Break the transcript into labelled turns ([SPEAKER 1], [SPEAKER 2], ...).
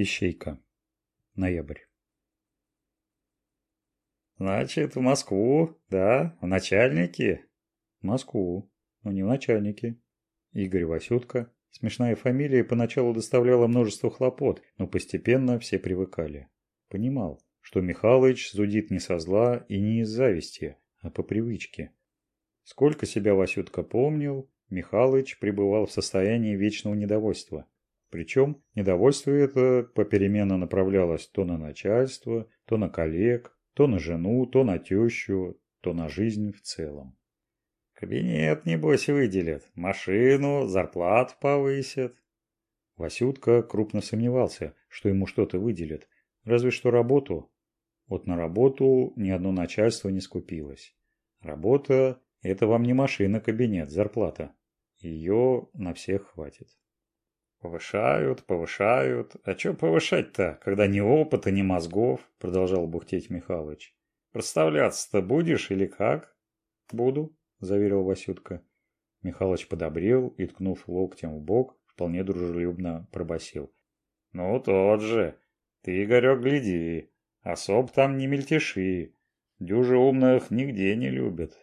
[SPEAKER 1] ищейка ноябрь значит в москву да в начальники
[SPEAKER 2] в москву но не в начальники игорь васютка смешная фамилия поначалу доставляла множество хлопот но постепенно все привыкали понимал что михалыч зудит не со зла и не из зависти а по привычке сколько себя васютка помнил михалыч пребывал в состоянии вечного недовольства причем недовольство это попеременно направлялось то на начальство, то на коллег, то на жену, то на тещу, то на жизнь в целом.
[SPEAKER 1] «Кабинет, небось, выделят, машину, зарплату повысят».
[SPEAKER 2] Васютка крупно сомневался, что ему что-то выделят, разве что работу. Вот на работу ни одно начальство не скупилось. Работа – это вам не машина, кабинет, зарплата. Ее на всех хватит
[SPEAKER 1] повышают повышают. А чё повышать то когда ни опыта ни мозгов продолжал бухтеть михалыч. Проставляться то будешь или как?
[SPEAKER 2] Буду заверил васютка. Михалыч подобрел и ткнув локтем в бок вполне дружелюбно пробасил.
[SPEAKER 1] Ну тот же. Ты игорек гляди. Особ там не мельтеши. Дюжи умных нигде не любят.